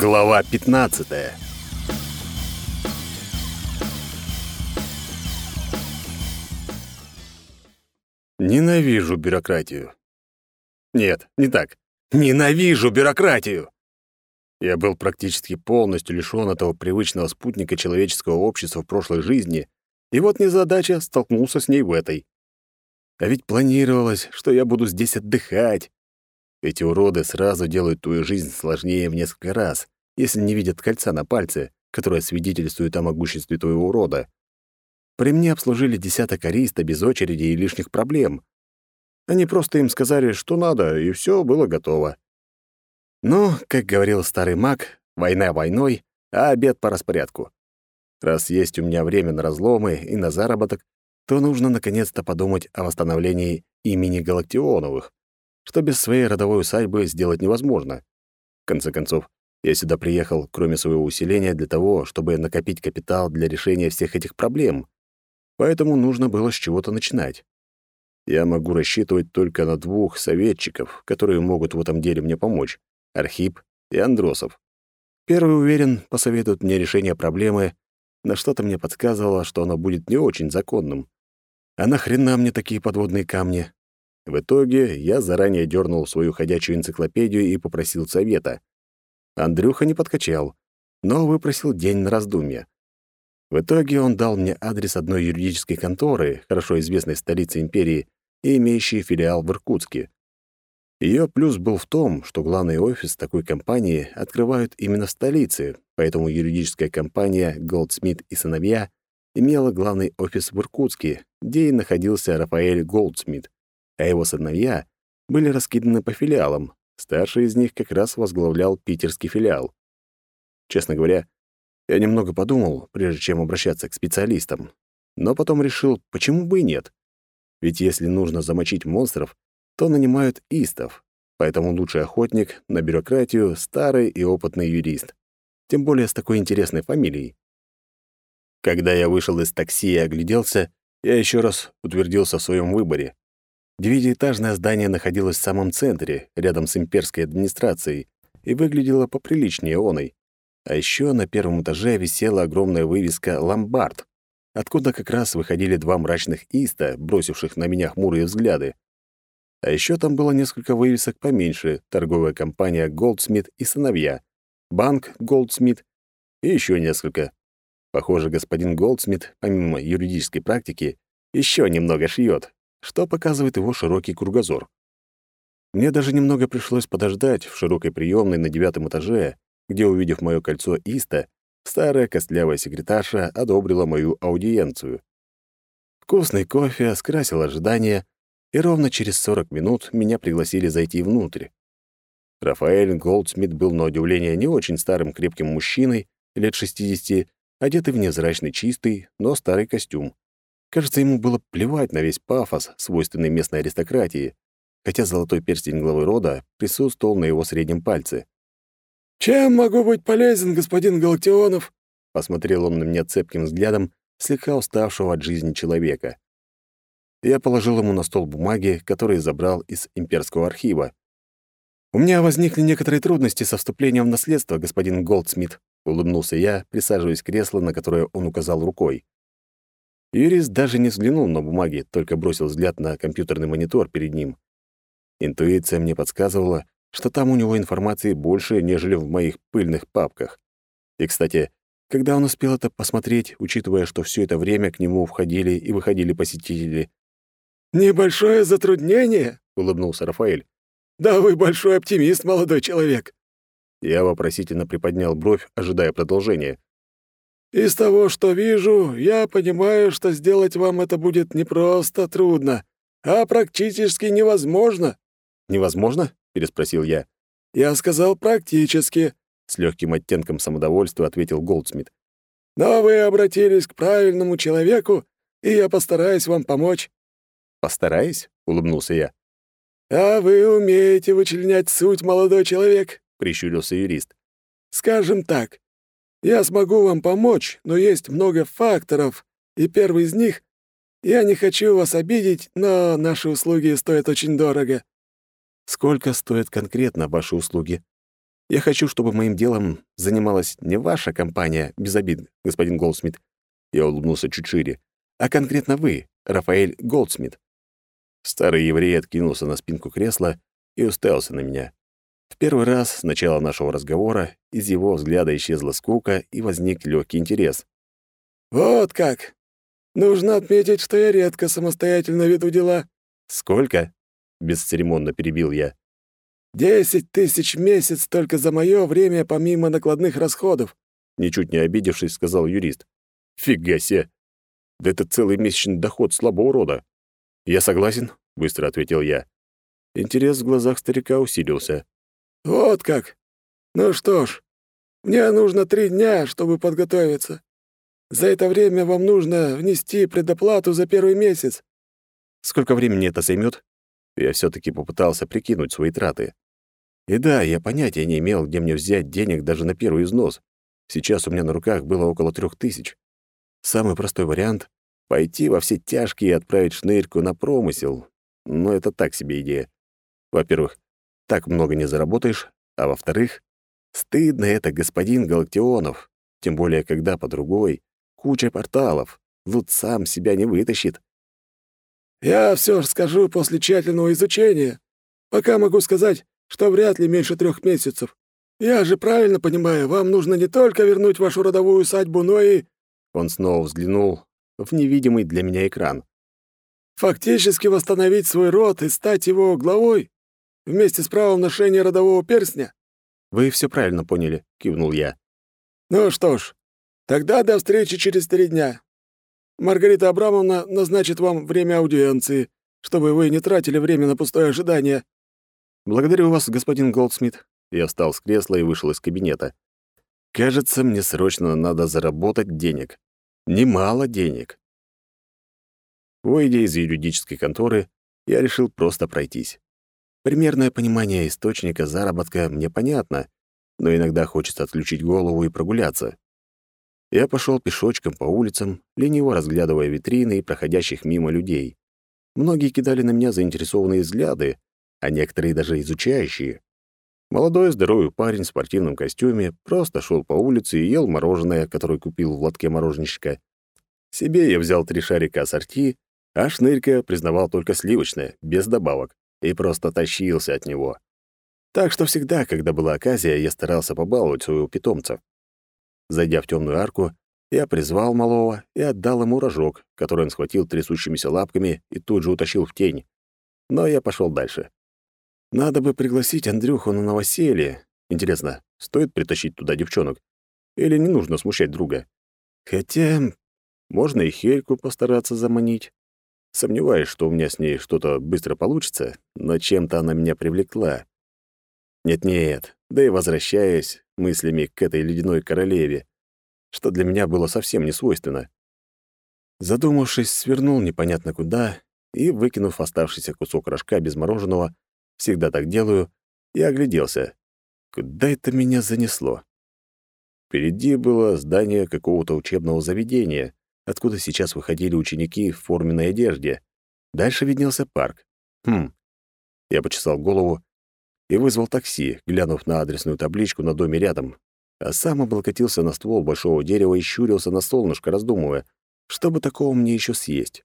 Глава 15. Ненавижу бюрократию. Нет, не так. Ненавижу бюрократию. Я был практически полностью лишён этого привычного спутника человеческого общества в прошлой жизни, и вот незадача столкнулся с ней в этой. А ведь планировалось, что я буду здесь отдыхать, эти уроды сразу делают твою жизнь сложнее в несколько раз, если не видят кольца на пальце, которое свидетельствует о могуществе твоего рода. При мне обслужили десяток ариста без очереди и лишних проблем. Они просто им сказали, что надо, и все было готово. Но, как говорил старый маг, война войной, а обед по распорядку. Раз есть у меня время на разломы и на заработок, то нужно наконец-то подумать о восстановлении имени Галактионовых что без своей родовой усадьбы сделать невозможно. В конце концов, я сюда приехал, кроме своего усиления, для того, чтобы накопить капитал для решения всех этих проблем. Поэтому нужно было с чего-то начинать. Я могу рассчитывать только на двух советчиков, которые могут в этом деле мне помочь — Архип и Андросов. Первый, уверен, посоветует мне решение проблемы, но что-то мне подсказывало, что оно будет не очень законным. А нахрена мне такие подводные камни? В итоге я заранее дернул свою ходячую энциклопедию и попросил совета. Андрюха не подкачал, но выпросил день на раздумье. В итоге он дал мне адрес одной юридической конторы, хорошо известной столице империи и имеющей филиал в Иркутске. Ее плюс был в том, что главный офис такой компании открывают именно в столице, поэтому юридическая компания «Голдсмит и сыновья» имела главный офис в Иркутске, где и находился Рафаэль Голдсмит а его сыновья были раскиданы по филиалам. Старший из них как раз возглавлял питерский филиал. Честно говоря, я немного подумал, прежде чем обращаться к специалистам, но потом решил, почему бы и нет. Ведь если нужно замочить монстров, то нанимают истов, поэтому лучший охотник на бюрократию — старый и опытный юрист. Тем более с такой интересной фамилией. Когда я вышел из такси и огляделся, я еще раз утвердился в своем выборе. Девятиэтажное здание находилось в самом центре, рядом с имперской администрацией, и выглядело поприличнее оной. А еще на первом этаже висела огромная вывеска «Ломбард», откуда как раз выходили два мрачных иста, бросивших на меня хмурые взгляды. А еще там было несколько вывесок поменьше, торговая компания «Голдсмит» и «Сыновья», банк «Голдсмит» и еще несколько. Похоже, господин Голдсмит, помимо юридической практики, еще немного шьет, что показывает его широкий кругозор. Мне даже немного пришлось подождать в широкой приемной на девятом этаже, где, увидев мое кольцо Иста, старая костлявая секретарша одобрила мою аудиенцию. Вкусный кофе скрасил ожидания, и ровно через 40 минут меня пригласили зайти внутрь. Рафаэль Голдсмит был, на удивление, не очень старым крепким мужчиной, лет 60, одетый в невзрачный чистый, но старый костюм. Кажется, ему было плевать на весь пафос, свойственный местной аристократии, хотя золотой перстень главы рода присутствовал на его среднем пальце. «Чем могу быть полезен, господин Галактионов?» — посмотрел он на меня цепким взглядом, слегка уставшего от жизни человека. Я положил ему на стол бумаги, которые забрал из имперского архива. «У меня возникли некоторые трудности со вступлением в наследство, господин Голдсмит», — улыбнулся я, присаживаясь в кресло, на которое он указал рукой. Юрист даже не взглянул на бумаги, только бросил взгляд на компьютерный монитор перед ним. Интуиция мне подсказывала, что там у него информации больше, нежели в моих пыльных папках. И, кстати, когда он успел это посмотреть, учитывая, что все это время к нему входили и выходили посетители? «Небольшое затруднение?» — улыбнулся Рафаэль. «Да вы большой оптимист, молодой человек». Я вопросительно приподнял бровь, ожидая продолжения. Из того, что вижу, я понимаю, что сделать вам это будет не просто трудно, а практически невозможно». «Невозможно?» — переспросил я. «Я сказал практически», — с легким оттенком самодовольства ответил Голдсмит. «Но вы обратились к правильному человеку, и я постараюсь вам помочь». «Постараюсь?» — улыбнулся я. «А вы умеете вычленять суть, молодой человек», — прищурился юрист. «Скажем так, я смогу вам помочь, но есть много факторов, и первый из них — я не хочу вас обидеть, но наши услуги стоят очень дорого». «Сколько стоят конкретно ваши услуги?» Я хочу, чтобы моим делом занималась не ваша компания, без обид, господин Голдсмит. Я улыбнулся чуть шире. А конкретно вы, Рафаэль Голдсмит. Старый еврей откинулся на спинку кресла и уставился на меня. В первый раз с начала нашего разговора из его взгляда исчезла скука и возник легкий интерес. «Вот как! Нужно отметить, что я редко самостоятельно веду дела». «Сколько?» — бесцеремонно перебил я. «Десять тысяч в месяц только за мое время помимо накладных расходов», ничуть не обидевшись, сказал юрист. «Фига себе! Да это целый месячный доход слабого рода». «Я согласен», — быстро ответил я. Интерес в глазах старика усилился. «Вот как! Ну что ж, мне нужно три дня, чтобы подготовиться. За это время вам нужно внести предоплату за первый месяц». «Сколько времени это займет? Я все таки попытался прикинуть свои траты. И да, я понятия не имел, где мне взять денег даже на первый износ. Сейчас у меня на руках было около трех тысяч. Самый простой вариант — пойти во все тяжкие и отправить шнырьку на промысел. Но это так себе идея. Во-первых, так много не заработаешь, а во-вторых, стыдно это господин Галактионов, тем более когда по другой куча порталов, Лут сам себя не вытащит. «Я все скажу после тщательного изучения. Пока могу сказать, что вряд ли меньше трех месяцев. Я же правильно понимаю, вам нужно не только вернуть вашу родовую усадьбу, но и...» Он снова взглянул в невидимый для меня экран. «Фактически восстановить свой род и стать его главой?» Вместе с правом ношения родового перстня?» «Вы все правильно поняли», — кивнул я. «Ну что ж, тогда до встречи через три дня. Маргарита Абрамовна назначит вам время аудиенции, чтобы вы не тратили время на пустое ожидание». «Благодарю вас, господин Голдсмит». Я встал с кресла и вышел из кабинета. «Кажется, мне срочно надо заработать денег. Немало денег». Выйдя из юридической конторы, я решил просто пройтись. Примерное понимание источника заработка мне понятно, но иногда хочется отключить голову и прогуляться. Я пошел пешочком по улицам, лениво разглядывая витрины и проходящих мимо людей. Многие кидали на меня заинтересованные взгляды, а некоторые даже изучающие. Молодой здоровый парень в спортивном костюме просто шел по улице и ел мороженое, которое купил в лотке мороженщика. Себе я взял три шарика ассорти, а шнырька признавал только сливочное, без добавок и просто тащился от него. Так что всегда, когда была оказия, я старался побаловать своего питомца. Зайдя в темную арку, я призвал малого и отдал ему рожок, который он схватил трясущимися лапками и тут же утащил в тень. Но я пошел дальше. Надо бы пригласить Андрюху на новоселье. Интересно, стоит притащить туда девчонок? Или не нужно смущать друга? Хотя можно и Хельку постараться заманить. Сомневаюсь, что у меня с ней что-то быстро получится, но чем-то она меня привлекла. Нет-нет, да и возвращаясь мыслями к этой ледяной королеве, что для меня было совсем не свойственно. Задумавшись, свернул непонятно куда и, выкинув оставшийся кусок рожка без мороженого, всегда так делаю, и огляделся. Куда это меня занесло? Впереди было здание какого-то учебного заведения, откуда сейчас выходили ученики в форменной одежде. Дальше виднелся парк. Хм. Я почесал голову и вызвал такси, глянув на адресную табличку на доме рядом, а сам облокотился на ствол большого дерева и щурился на солнышко, раздумывая, что бы такого мне еще съесть.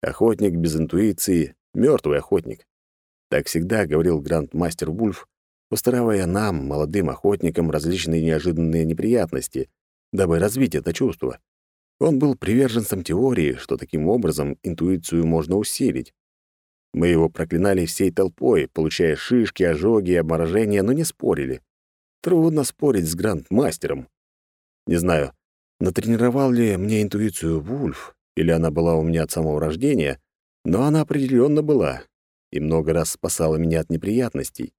Охотник без интуиции — мертвый охотник. Так всегда говорил гранд-мастер Вульф, устраивая нам, молодым охотникам, различные неожиданные неприятности, дабы развить это чувство. Он был приверженцем теории, что таким образом интуицию можно усилить. Мы его проклинали всей толпой, получая шишки, ожоги и обморожения, но не спорили. Трудно спорить с грандмастером. Не знаю, натренировал ли мне интуицию Вульф, или она была у меня от самого рождения, но она определенно была и много раз спасала меня от неприятностей.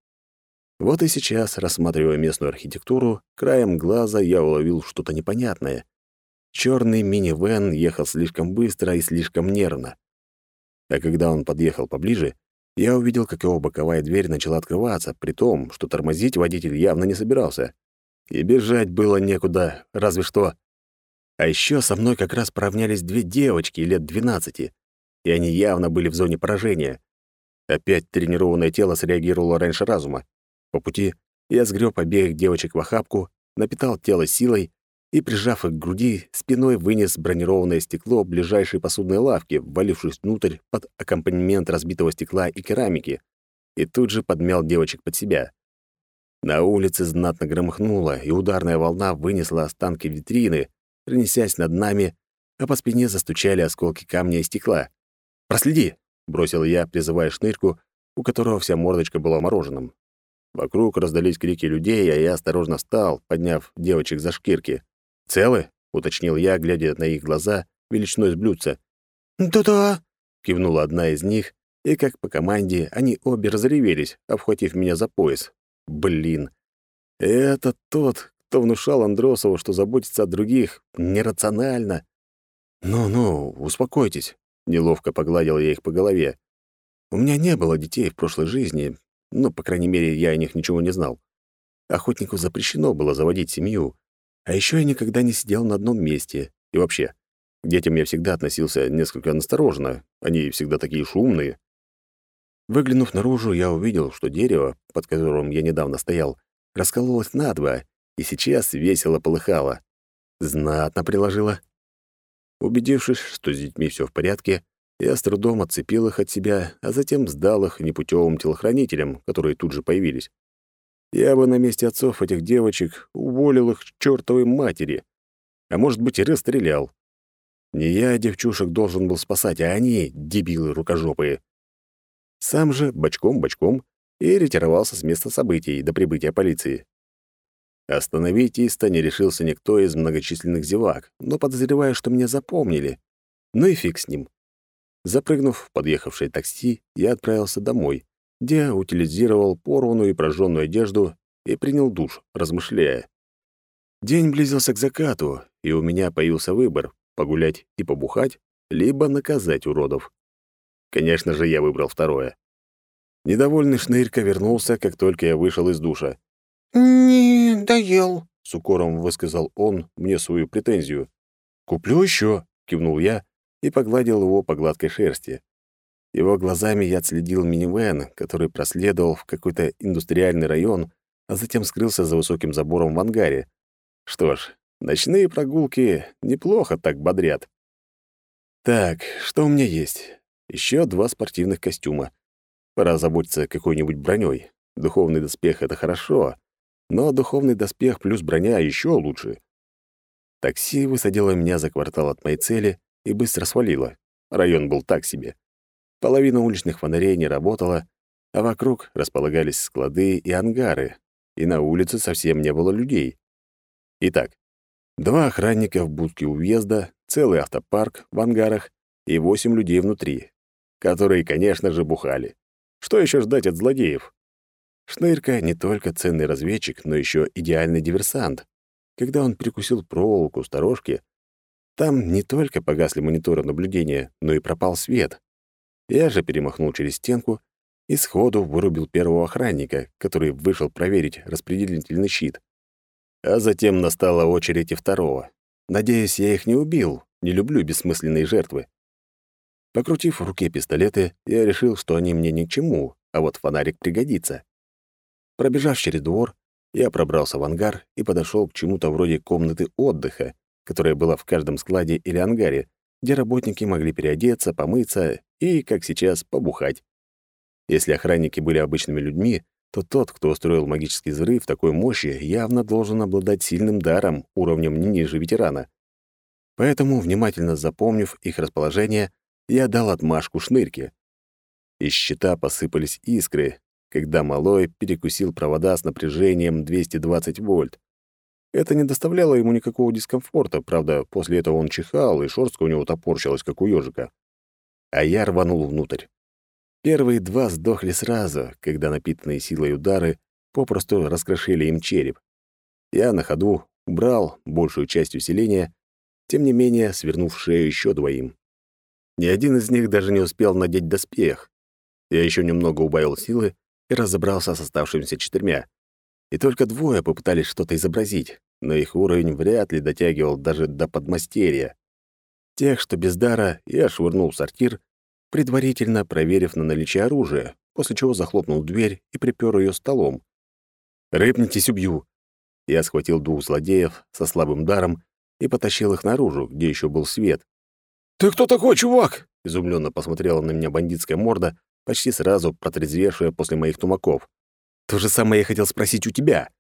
Вот и сейчас, рассматривая местную архитектуру, краем глаза я уловил что-то непонятное. Черный минивэн ехал слишком быстро и слишком нервно. А когда он подъехал поближе, я увидел, как его боковая дверь начала открываться, при том, что тормозить водитель явно не собирался. И бежать было некуда, разве что. А еще со мной как раз поравнялись две девочки лет двенадцати, и они явно были в зоне поражения. Опять тренированное тело среагировало раньше разума. По пути я сгреб обеих девочек в охапку, напитал тело силой и, прижав их к груди, спиной вынес бронированное стекло ближайшей посудной лавки, ввалившись внутрь под аккомпанемент разбитого стекла и керамики, и тут же подмял девочек под себя. На улице знатно громыхнуло, и ударная волна вынесла останки витрины, принесясь над нами, а по спине застучали осколки камня и стекла. «Проследи!» — бросил я, призывая шнырьку, у которого вся мордочка была мороженым. Вокруг раздались крики людей, а я осторожно встал, подняв девочек за шкирки. «Целы?» — уточнил я, глядя на их глаза величиной с. «Да-да», — кивнула одна из них, и, как по команде, они обе разревелись, обхватив меня за пояс. Блин. Это тот, кто внушал Андросову, что заботиться о других нерационально. «Ну-ну, успокойтесь», — неловко погладил я их по голове. «У меня не было детей в прошлой жизни, ну, по крайней мере, я о них ничего не знал. Охотнику запрещено было заводить семью, а еще я никогда не сидел на одном месте. И вообще, к детям я всегда относился несколько настороженно, они всегда такие шумные. Выглянув наружу, я увидел, что дерево, под которым я недавно стоял, раскололось надвое и сейчас весело полыхало. Знатно приложило. Убедившись, что с детьми все в порядке, я с трудом отцепил их от себя, а затем сдал их непутевым телохранителям, которые тут же появились. Я бы на месте отцов этих девочек уволил их к чертовой матери, а может быть и расстрелял. Не я девчушек должен был спасать, а они, дебилы рукожопые. Сам же бочком-бочком и ретировался с места событий до прибытия полиции. Остановить Иста не решился никто из многочисленных зевак, но подозреваю, что меня запомнили. Ну и фиг с ним. Запрыгнув в подъехавшее такси, я отправился домой, где утилизировал порванную и прожженную одежду и принял душ, размышляя. День близился к закату, и у меня появился выбор — погулять и побухать, либо наказать уродов. Конечно же, я выбрал второе. Недовольный шнырька вернулся, как только я вышел из душа. «Не доел», — с укором высказал он мне свою претензию. «Куплю еще», — кивнул я и погладил его по гладкой шерсти. Его глазами я отследил минивэн, который проследовал в какой-то индустриальный район, а затем скрылся за высоким забором в ангаре. Что ж, ночные прогулки неплохо так бодрят. Так, что у меня есть? Еще два спортивных костюма. Пора заботиться какой-нибудь броней. Духовный доспех — это хорошо, но духовный доспех плюс броня еще лучше. Такси высадило меня за квартал от моей цели, и быстро свалила. Район был так себе. Половина уличных фонарей не работала, а вокруг располагались склады и ангары, и на улице совсем не было людей. Итак, два охранника в будке у въезда, целый автопарк в ангарах и восемь людей внутри, которые, конечно же, бухали. Что еще ждать от злодеев? Шнырька не только ценный разведчик, но еще идеальный диверсант. Когда он перекусил проволоку сторожки, там не только погасли мониторы наблюдения, но и пропал свет. Я же перемахнул через стенку и сходу вырубил первого охранника, который вышел проверить распределительный щит. А затем настала очередь и второго. Надеюсь, я их не убил, не люблю бессмысленные жертвы. Покрутив в руке пистолеты, я решил, что они мне ни к чему, а вот фонарик пригодится. Пробежав через двор, я пробрался в ангар и подошел к чему-то вроде комнаты отдыха, которая была в каждом складе или ангаре, где работники могли переодеться, помыться и, как сейчас, побухать. Если охранники были обычными людьми, то тот, кто устроил магический взрыв такой мощи, явно должен обладать сильным даром, уровнем не ниже ветерана. Поэтому, внимательно запомнив их расположение, я дал отмашку шнырьке. Из щита посыпались искры, когда малой перекусил провода с напряжением 220 вольт. Это не доставляло ему никакого дискомфорта, правда, после этого он чихал, и шорстка у него топорщилась, как у ежика. А я рванул внутрь. Первые два сдохли сразу, когда напитанные силой удары попросту раскрошили им череп. Я на ходу убрал большую часть усиления, тем не менее свернув шею еще двоим. Ни один из них даже не успел надеть доспех. Я еще немного убавил силы и разобрался с оставшимися четырьмя и только двое попытались что-то изобразить, но их уровень вряд ли дотягивал даже до подмастерья. Тех, что без дара, я швырнул в сортир, предварительно проверив на наличие оружия, после чего захлопнул дверь и припер ее столом. «Рыпнитесь, убью!» Я схватил двух злодеев со слабым даром и потащил их наружу, где еще был свет. «Ты кто такой, чувак?» — изумленно посмотрела на меня бандитская морда, почти сразу протрезвевшая после моих тумаков. «То же самое я хотел спросить у тебя.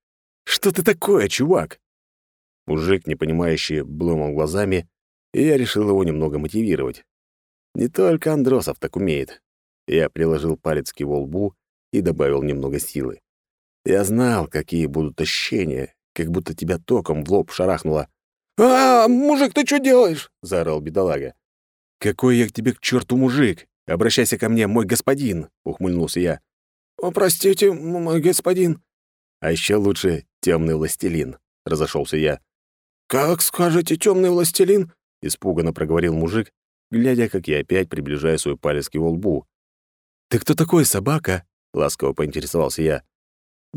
Что ты такое, чувак?» Мужик, непонимающий, блымал глазами, и я решил его немного мотивировать. Не только Андросов так умеет. Я приложил палец к его лбу и добавил немного силы. Я знал, какие будут ощущения, как будто тебя током в лоб шарахнуло. «А, мужик, ты что делаешь?» — заорал бедолага. «Какой я к тебе к черту мужик? Обращайся ко мне, мой господин!» — ухмыльнулся я. «О, простите, мой господин». «А еще лучше темный властелин», — разошелся я. «Как скажете, темный властелин?» — испуганно проговорил мужик, глядя, как я опять приближаю свой палец к его лбу. «Ты кто такой, собака?» — ласково поинтересовался я.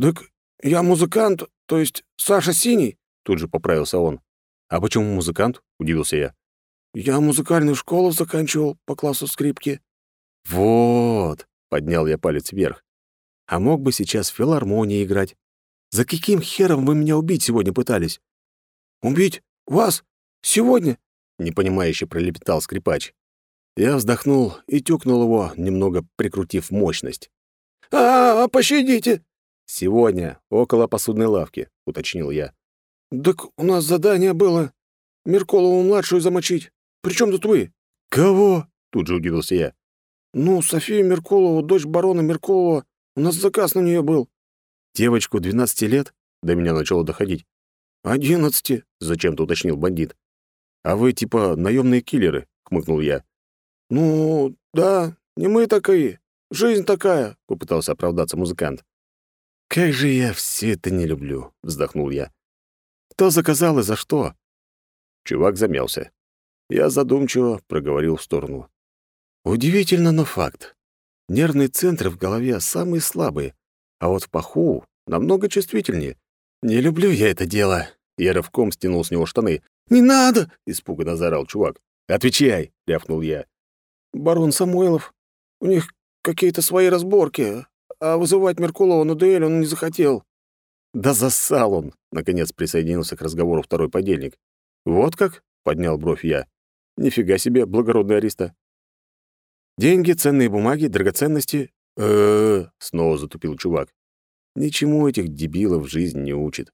«Так я музыкант, то есть Саша Синий», — тут же поправился он. «А почему музыкант?» — удивился я. «Я музыкальную школу заканчивал по классу скрипки». «Вот!» — поднял я палец вверх. «А мог бы сейчас в филармонии играть. За каким хером вы меня убить сегодня пытались?» «Убить? Вас? Сегодня?» — непонимающе пролепетал скрипач. Я вздохнул и тюкнул его, немного прикрутив мощность. «А, -а, -а пощадите!» «Сегодня, около посудной лавки», — уточнил я. «Так у нас задание было Меркулову-младшую замочить. Причем тут вы?» «Кого?» — тут же удивился я. «Ну, Софию Меркулову, дочь барона Меркулова. У нас заказ на нее был». «Девочку 12 лет?» — до меня начало доходить. «Одиннадцати», — зачем-то уточнил бандит. «А вы типа наемные киллеры?» — хмыкнул я. «Ну, да, не мы такие. Жизнь такая», — попытался оправдаться музыкант. «Как же я все это не люблю», — вздохнул я. «Кто заказал и за что?» Чувак замялся. Я задумчиво проговорил в сторону. «Удивительно, но факт. Нервные центры в голове самые слабые, а вот в паху намного чувствительнее. Не люблю я это дело». Я рывком стянул с него штаны. «Не надо!» — испуганно заорал чувак. «Отвечай!» — рявкнул я. «Барон Самойлов. У них какие-то свои разборки а вызывать Меркулова на дуэль он не захотел». «Да засал он!» — наконец присоединился к разговору второй подельник. «Вот как?» — поднял бровь я. «Нифига себе, благородный ариста!» «Деньги, ценные бумаги, драгоценности...» э снова затупил чувак. «Ничему этих дебилов жизнь не учит».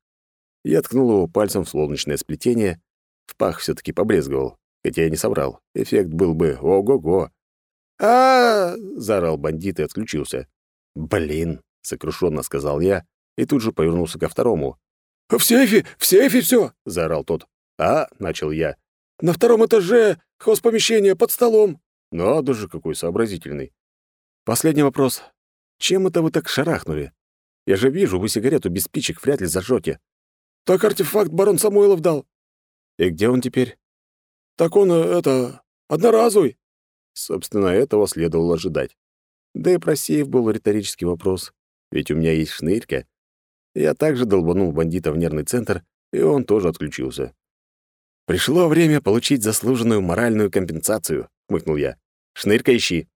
Я ткнул его пальцем в солнечное сплетение. В пах все таки побрезговал, хотя я не соврал. Эффект был бы ого-го. а, заорал бандит и отключился. «Блин», — сокрушенно сказал я и тут же повернулся ко второму. «В сейфе! В сейфе все! заорал тот. «А?» — начал я. «На втором этаже хозпомещение под столом». «Надо же, какой сообразительный. Последний вопрос. Чем это вы так шарахнули? Я же вижу, вы сигарету без спичек вряд ли зажжете. «Так артефакт барон Самойлов дал». «И где он теперь?» «Так он, э, это, одноразовый». Собственно, этого следовало ожидать. Да и про сейф был риторический вопрос. Ведь у меня есть шнырька. Я также долбанул бандита в нервный центр, и он тоже отключился. «Пришло время получить заслуженную моральную компенсацию», — хмыкнул я. «Шнырька ищи».